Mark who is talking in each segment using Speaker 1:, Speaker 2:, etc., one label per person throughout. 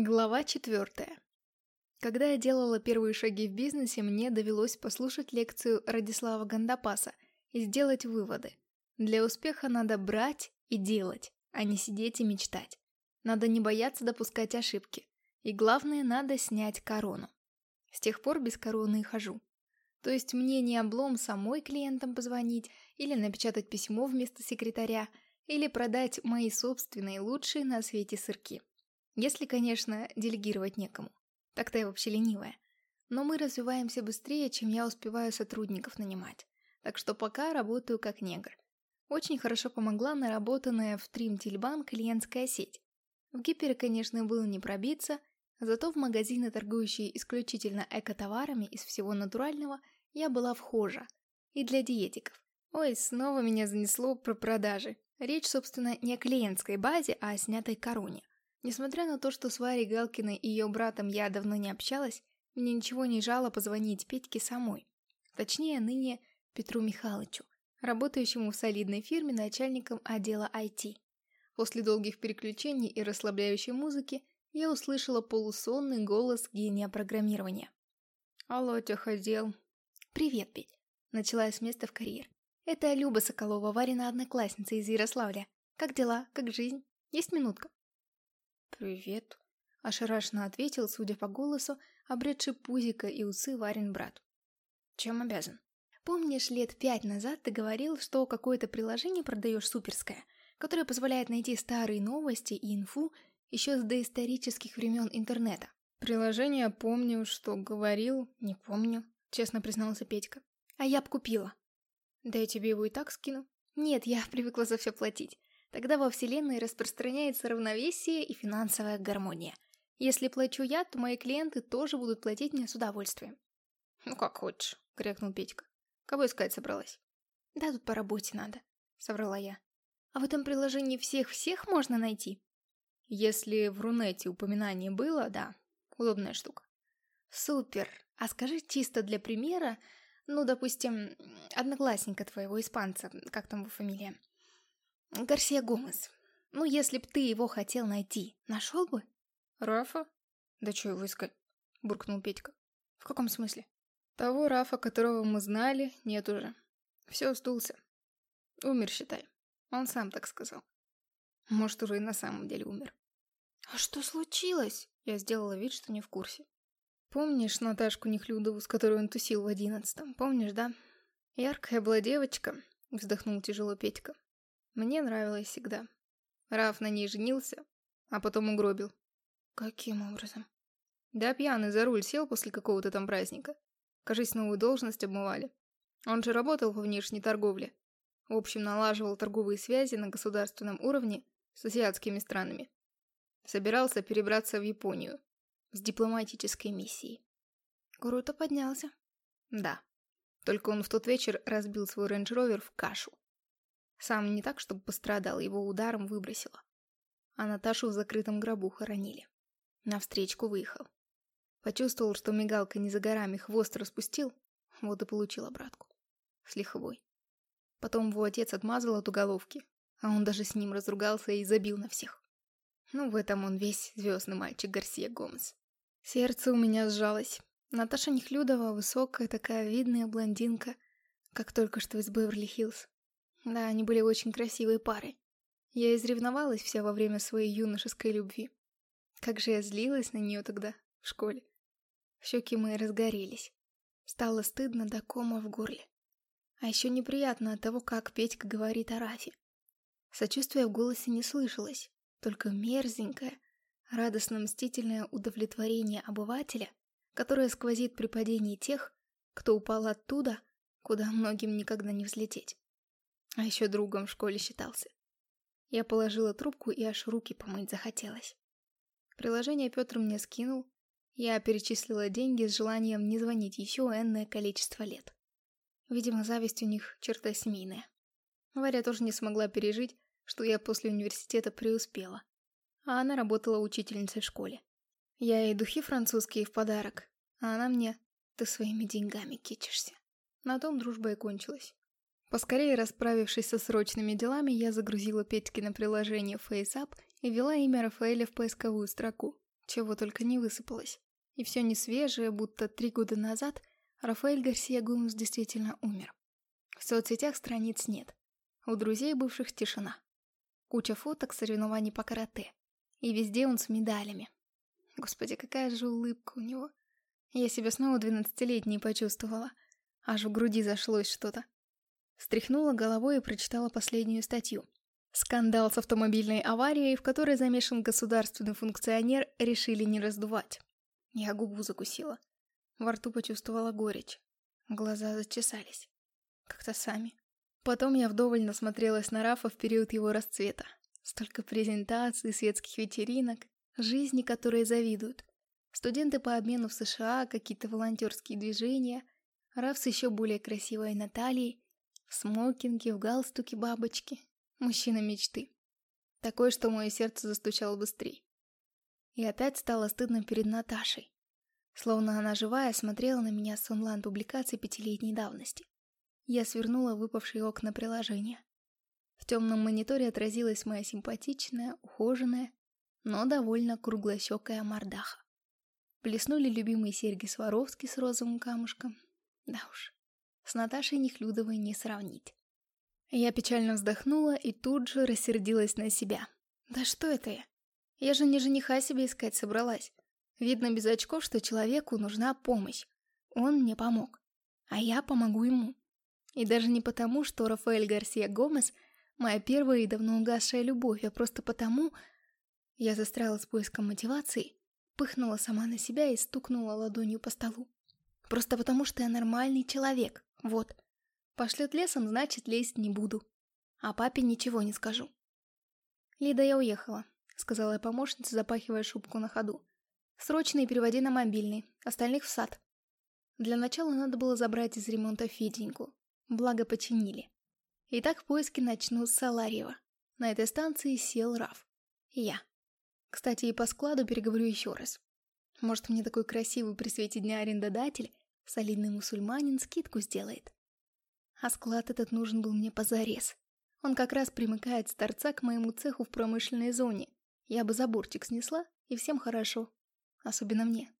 Speaker 1: Глава четвертая. Когда я делала первые шаги в бизнесе, мне довелось послушать лекцию Радислава Гандапаса и сделать выводы. Для успеха надо брать и делать, а не сидеть и мечтать. Надо не бояться допускать ошибки. И главное, надо снять корону. С тех пор без короны и хожу. То есть мне не облом самой клиентам позвонить или напечатать письмо вместо секретаря, или продать мои собственные лучшие на свете сырки. Если, конечно, делегировать некому. Так-то я вообще ленивая. Но мы развиваемся быстрее, чем я успеваю сотрудников нанимать. Так что пока работаю как негр. Очень хорошо помогла наработанная в Тримтильбан клиентская сеть. В Гипере, конечно, было не пробиться, зато в магазины, торгующие исключительно эко-товарами из всего натурального, я была вхожа. И для диетиков. Ой, снова меня занесло про продажи. Речь, собственно, не о клиентской базе, а о снятой короне. Несмотря на то, что с Варей Галкиной и ее братом я давно не общалась, мне ничего не жало позвонить Петьке самой. Точнее, ныне Петру Михайловичу, работающему в солидной фирме начальником отдела IT. После долгих переключений и расслабляющей музыки я услышала полусонный голос гения программирования. «Алло, тихо «Привет, Петь», — начала я с места в карьер. «Это Люба Соколова, Варина одноклассница из Ярославля. Как дела? Как жизнь? Есть минутка?»
Speaker 2: «Привет», — ошарашенно ответил, судя по голосу, обретший пузика и усы Варин брат. «Чем обязан?»
Speaker 1: Помнишь, лет пять назад ты говорил, что какое-то приложение продаешь суперское, которое позволяет найти старые новости и инфу еще с доисторических времен интернета?
Speaker 2: Приложение помню, что говорил, не помню, честно признался Петька.
Speaker 1: А я б купила.
Speaker 2: Да я тебе его и так скину.
Speaker 1: Нет, я привыкла за все платить. Тогда во вселенной распространяется равновесие и финансовая гармония. Если плачу я, то мои клиенты тоже будут платить мне с удовольствием.
Speaker 2: Ну как хочешь, крякнул Петька. Кого искать собралась?
Speaker 1: Да тут по работе надо, соврала я. А в этом приложении всех-всех можно найти?
Speaker 2: Если в Рунете упоминание было, да. Удобная штука.
Speaker 1: Супер. А скажи чисто для примера, ну, допустим, одноклассника твоего испанца, как там его фамилия? Гарсия Гомес. Ну, если б ты его хотел найти, нашел бы?
Speaker 2: Рафа? Да что его искать? Буркнул Петька.
Speaker 1: В каком смысле?
Speaker 2: Того Рафа, которого мы знали, нет уже. Все сдулся. Умер, считай. Он сам так сказал. Может, уже и на самом деле умер.
Speaker 1: А что случилось?
Speaker 2: Я сделала вид, что не в курсе. Помнишь Наташку Нехлюдову, с которой он тусил в одиннадцатом? Помнишь, да? Яркая была девочка, вздохнул тяжело Петька. Мне нравилось всегда. Раф на ней женился, а потом угробил.
Speaker 1: Каким образом?
Speaker 2: Да пьяный за руль сел после какого-то там праздника. Кажись, новую должность обмывали. Он же работал во внешней торговле. В общем, налаживал торговые связи на государственном уровне с азиатскими странами. Собирался перебраться в Японию с дипломатической миссией.
Speaker 1: Круто поднялся.
Speaker 2: Да. Только он в тот вечер разбил свой рейндж-ровер в кашу. Сам не так, чтобы пострадал, его ударом выбросило. А Наташу в закрытом гробу хоронили. На встречку выехал. Почувствовал, что мигалка не за горами, хвост распустил, вот и получил обратку. С лиховой. Потом его отец отмазал от уголовки, а он даже с ним разругался и забил на всех. Ну, в этом он весь звездный мальчик Гарсия Гомес. Сердце у меня сжалось. Наташа Нехлюдова, высокая такая видная блондинка, как только что из Беверли-Хиллз. Да, они были очень красивой парой. Я изревновалась вся во время своей юношеской любви. Как же я злилась на нее тогда, в школе. Щеки мои разгорелись. Стало стыдно до кома в горле. А еще неприятно от того, как Петька говорит о Рафе. Сочувствия в голосе не слышалось, только мерзенькое, радостно-мстительное удовлетворение обывателя, которое сквозит при падении тех, кто упал оттуда, куда многим никогда не взлететь. А еще другом в школе считался. Я положила трубку и аж руки помыть захотелось. Приложение Петр мне скинул, я перечислила деньги с желанием не звонить еще энное количество лет. Видимо, зависть у них черта семейная. Варя тоже не смогла пережить, что я после университета преуспела. А она работала учительницей в школе. Я ей духи французские в подарок, а она мне «ты своими деньгами кичишься». На том дружба и кончилась. Поскорее расправившись со срочными делами, я загрузила Петьки на приложение FaceApp и ввела имя Рафаэля в поисковую строку.
Speaker 1: Чего только не высыпалось. И все не свежее, будто три года назад Рафаэль Гарсия Гомес действительно умер. В соцсетях страниц нет. У друзей бывших тишина. Куча фоток соревнований по карате. И везде он с медалями. Господи, какая же улыбка у него. Я себя снова двенадцатилетней почувствовала. Аж в груди зашлось что-то. Встряхнула головой и прочитала последнюю статью. Скандал с автомобильной аварией, в которой замешан государственный функционер, решили не раздувать. Я губу закусила. Во рту почувствовала горечь. Глаза зачесались. Как-то сами. Потом я вдоволь насмотрелась на Рафа в период его расцвета. Столько презентаций, светских вечеринок, жизни, которые завидуют. Студенты по обмену в США, какие-то волонтерские движения. Раф с еще более красивой Натальей, в смокинге, в галстуке бабочки. Мужчина мечты. Такой, что мое сердце застучало быстрее. И опять стало стыдно перед Наташей. Словно она живая смотрела на меня с онлайн-публикацией пятилетней давности. Я свернула выпавшие окна приложения. В темном мониторе отразилась моя симпатичная, ухоженная, но довольно круглощекая мордаха. Блеснули любимые серьги Сваровски с розовым камушком. Да уж, с Наташей Нехлюдовой не сравнить. Я печально вздохнула и тут же рассердилась на себя. Да что это я? Я же не жениха себе искать собралась. Видно без очков, что человеку нужна помощь. Он мне помог. А я помогу ему. И даже не потому, что Рафаэль Гарсия Гомес — моя первая и давно угасшая любовь, а просто потому... Я застряла с поиском мотивации, пыхнула сама на себя и стукнула ладонью по столу. Просто потому, что я нормальный человек, вот. Пошлет лесом, значит, лезть не буду. А папе ничего не скажу. «Лида, я уехала», — сказала я помощнице, запахивая шубку на ходу. «Срочно и переводи на мобильный, остальных в сад». Для начала надо было забрать из ремонта Феденьку, благо починили. Итак, поиски начну с Саларьева. На этой станции сел Раф. Я. Кстати, и по складу переговорю еще раз. Может, мне такой красивый при свете дня арендодатель, солидный мусульманин, скидку сделает. А склад этот нужен был мне позарез. Он как раз примыкает с торца к моему цеху в промышленной зоне. Я бы заборчик снесла, и всем хорошо. Особенно мне.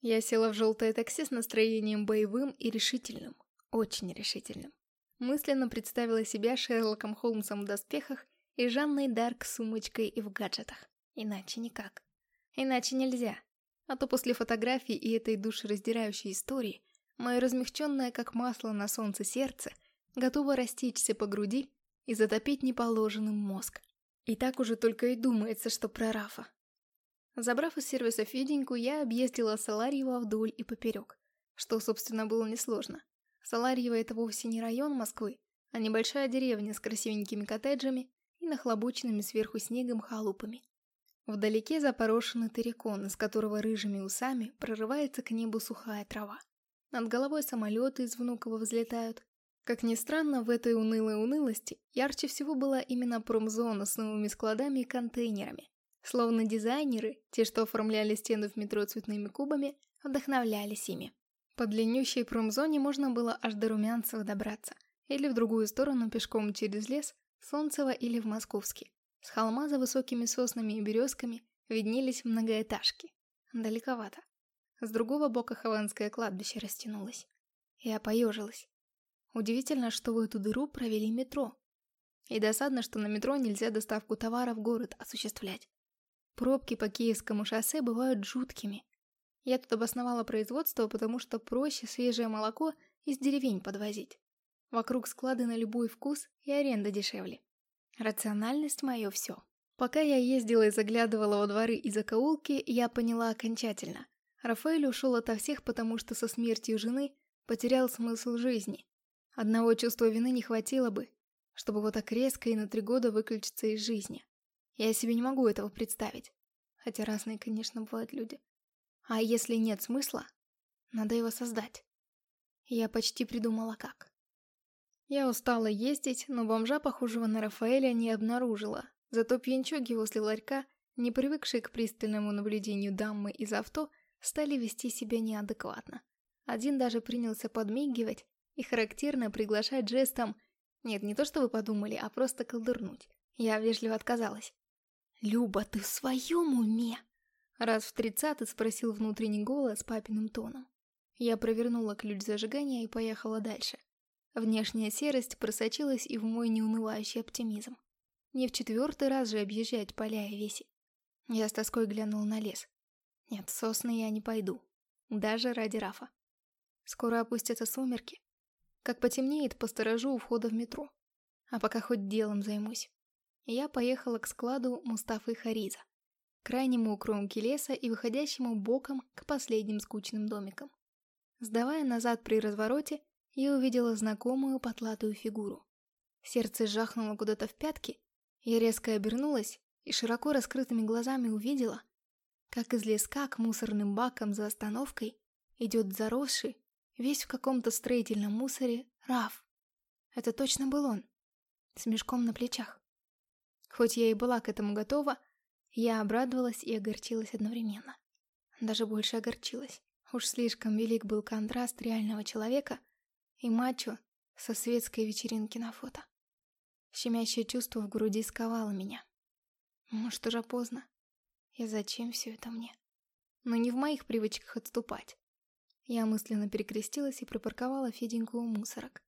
Speaker 1: Я села в желтое такси с настроением боевым и решительным. Очень решительным. Мысленно представила себя Шерлоком Холмсом в доспехах и Жанной Дарк с сумочкой и в гаджетах. Иначе никак. Иначе нельзя. А то после фотографий и этой душераздирающей истории мое размягченное как масло на солнце сердце готово растечься по груди и затопить неположенным мозг. И так уже только и думается, что про Рафа. Забрав из сервиса Феденьку, я объездила Саларьева вдоль и поперек, что, собственно, было несложно. Саларьево — это вовсе не район Москвы, а небольшая деревня с красивенькими коттеджами и нахлобученными сверху снегом халупами. Вдалеке запорошенный террикон, из которого рыжими усами прорывается к небу сухая трава. Над головой самолеты из Внуково взлетают. Как ни странно, в этой унылой унылости ярче всего была именно промзона с новыми складами и контейнерами. Словно дизайнеры, те, что оформляли стены в метро цветными кубами, вдохновлялись ими. По длиннющей промзоне можно было аж до Румянцева добраться, или в другую сторону пешком через лес, Солнцево или в Московский. С холма за высокими соснами и березками виднелись многоэтажки. Далековато. С другого бока Хованское кладбище растянулось. Я поежилась. Удивительно, что в эту дыру провели метро. И досадно, что на метро нельзя доставку товара в город осуществлять. Пробки по Киевскому шоссе бывают жуткими. Я тут обосновала производство, потому что проще свежее молоко из деревень подвозить. Вокруг склады на любой вкус и аренда дешевле. Рациональность мое все. Пока я ездила и заглядывала во дворы и закоулки, я поняла окончательно. Рафаэль ушел ото всех, потому что со смертью жены потерял смысл жизни. Одного чувства вины не хватило бы, чтобы вот так резко и на три года выключиться из жизни. Я себе не могу этого представить. Хотя разные, конечно, бывают люди. А если нет смысла, надо его создать. Я почти придумала как. Я устала ездить, но бомжа, похожего на Рафаэля, не обнаружила. Зато пьянчоги возле ларька, не привыкшие к пристальному наблюдению дамы из авто, стали вести себя неадекватно. Один даже принялся подмигивать и характерно приглашать жестом «Нет, не то, что вы подумали, а просто колдырнуть». Я вежливо отказалась. «Люба, ты в своем уме?» Раз в тридцатый спросил внутренний голос папиным тоном. Я провернула ключ зажигания и поехала дальше. Внешняя серость просочилась и в мой неунывающий оптимизм. Не в четвертый раз же объезжать поля и веси. Я с тоской глянул на лес. Нет, сосны я не пойду. Даже ради Рафа. Скоро опустятся сумерки. Как потемнеет, посторожу у входа в метро. А пока хоть делом займусь. Я поехала к складу Мустафы Хариза, крайнему кромке леса и выходящему боком к последним скучным домикам. Сдавая назад при развороте, я увидела знакомую потлатую фигуру. Сердце жахнуло куда-то в пятки, я резко обернулась и широко раскрытыми глазами увидела, как из леска к мусорным бакам за остановкой идет заросший, весь в каком-то строительном мусоре, Раф. Это точно был он, с мешком на плечах. Хоть я и была к этому готова, я обрадовалась и огорчилась одновременно. Даже больше огорчилась. Уж слишком велик был контраст реального человека и мачо со светской вечеринки на фото. Щемящее чувство в груди сковало меня. Может, уже поздно. И зачем все это мне? Но не в моих привычках отступать. Я мысленно перекрестилась и припарковала Феденьку у мусорок.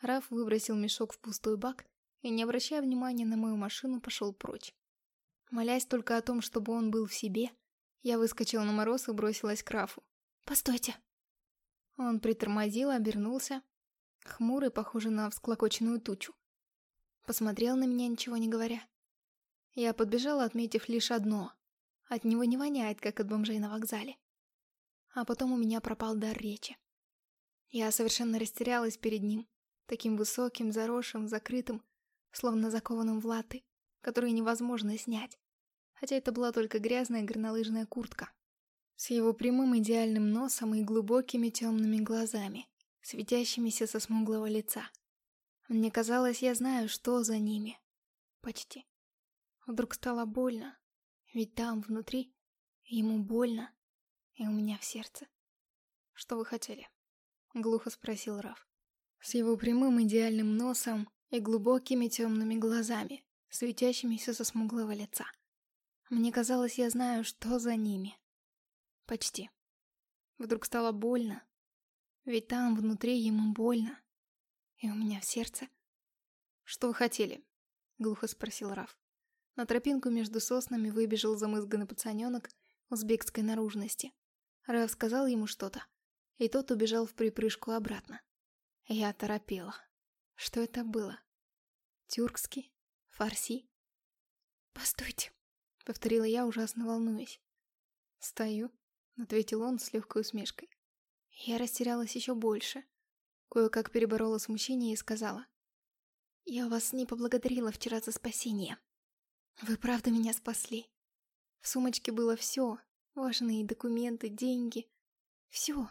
Speaker 1: Раф выбросил мешок в пустой бак и, не обращая внимания на мою машину, пошел прочь. Молясь только о том, чтобы он был в себе, я выскочила на мороз и бросилась к Рафу. «Постойте!» Он притормозил, обернулся, хмурый, похожий на всклокоченную тучу. Посмотрел на меня, ничего не говоря. Я подбежала, отметив лишь одно. От него не воняет, как от бомжей на вокзале. А потом у меня пропал дар речи. Я совершенно растерялась перед ним, таким высоким, заросшим, закрытым, словно закованным в латы, которые невозможно снять. Хотя это была только грязная горнолыжная куртка. С его прямым идеальным носом и глубокими темными глазами, светящимися со смуглого лица. Мне казалось, я знаю, что за ними. Почти. Вдруг стало больно. Ведь там, внутри, ему больно. И у меня в сердце. «Что вы хотели?» — глухо спросил Раф. С его прямым идеальным носом и глубокими темными глазами, светящимися со смуглого лица. Мне казалось, я знаю, что за ними. Почти. Вдруг стало больно. Ведь там, внутри, ему больно. И у меня в сердце... «Что вы хотели?» — глухо спросил Раф. На тропинку между соснами выбежал замызганный пацаненок узбекской наружности. Раф сказал ему что-то, и тот убежал в припрыжку обратно. Я торопела. Что это было? Тюркский? Фарси? «Постойте», — повторила я, ужасно волнуясь. «Стою», — ответил он с легкой усмешкой. Я растерялась еще больше. Кое-как переборола смущение и сказала. «Я вас не поблагодарила вчера за спасение. Вы правда меня спасли. В сумочке было все. Важные документы, деньги. Все.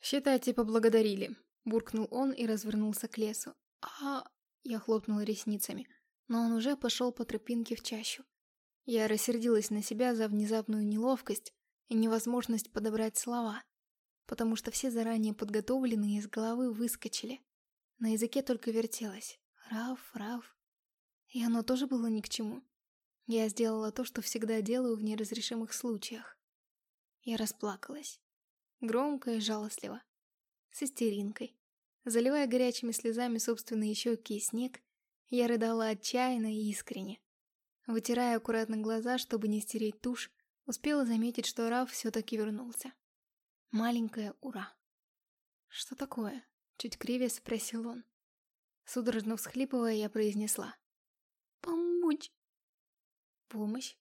Speaker 2: «Считайте, поблагодарили», — буркнул он и развернулся к лесу.
Speaker 1: «А...» — я хлопнула ресницами, но он уже пошел по тропинке в чащу. Я рассердилась на себя за внезапную неловкость и невозможность подобрать слова потому что все заранее подготовленные из головы выскочили. На языке только вертелось. Раф, Раф. И оно тоже было ни к чему. Я сделала то, что всегда делаю в неразрешимых случаях. Я расплакалась. Громко и жалостливо. С истеринкой. Заливая горячими слезами собственные щеки и снег, я рыдала отчаянно и искренне. Вытирая аккуратно глаза, чтобы не стереть тушь, успела заметить, что Раф все-таки вернулся. Маленькое ура. «Что такое?» — чуть кривее спросил он. Судорожно всхлипывая, я произнесла. «Помочь!» «Помощь?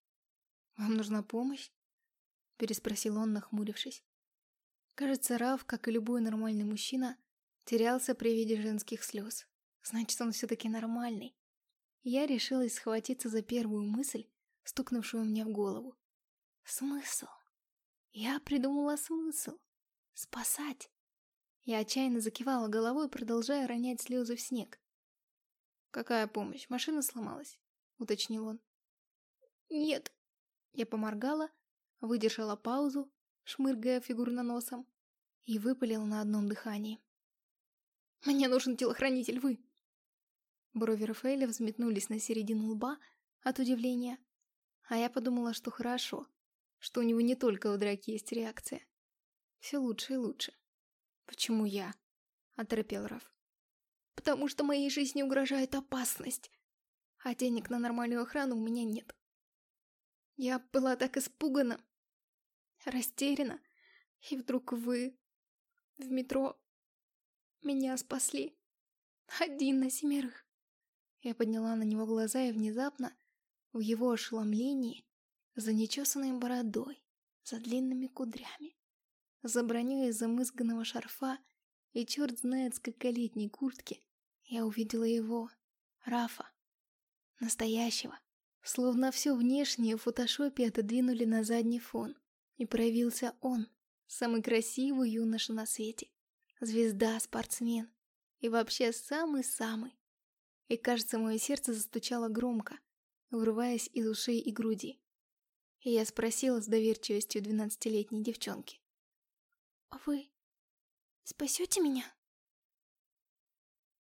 Speaker 1: Вам нужна помощь?» — переспросил он, нахмурившись. Кажется, Раф, как и любой нормальный мужчина, терялся при виде женских слез. Значит, он все-таки нормальный. Я решилась схватиться за первую мысль, стукнувшую мне в голову. Смысл? Я придумала смысл. Спасать. Я отчаянно закивала головой, продолжая ронять слезы в снег.
Speaker 2: «Какая помощь? Машина сломалась?» — уточнил он.
Speaker 1: «Нет». Я поморгала, выдержала паузу, шмыргая фигурно носом, и выпалила на одном дыхании. «Мне нужен телохранитель, вы!» Брови Рафаэля взметнулись на середину лба от удивления, а я подумала, что хорошо, что у него не только в драке есть реакция. Все лучше и лучше.
Speaker 2: «Почему я?» — оторопел Раф.
Speaker 1: «Потому что моей жизни угрожает опасность, а денег на нормальную охрану у меня нет. Я была так испугана, растеряна, и вдруг вы в метро меня спасли. Один на семерых. Я подняла на него глаза и внезапно, в его ошеломлении, за нечесанной бородой, за длинными кудрями, за броней из замызганного шарфа и черт знает скольколетней куртки, я увидела его, Рафа, настоящего. Словно все внешнее в фотошопе отодвинули на задний фон, и проявился он, самый красивый юноша на свете. Звезда, спортсмен. И вообще самый-самый. И кажется, мое сердце застучало громко, вырываясь из ушей и груди. Я спросила с доверчивостью двенадцатилетней девчонки. «А вы спасете меня?»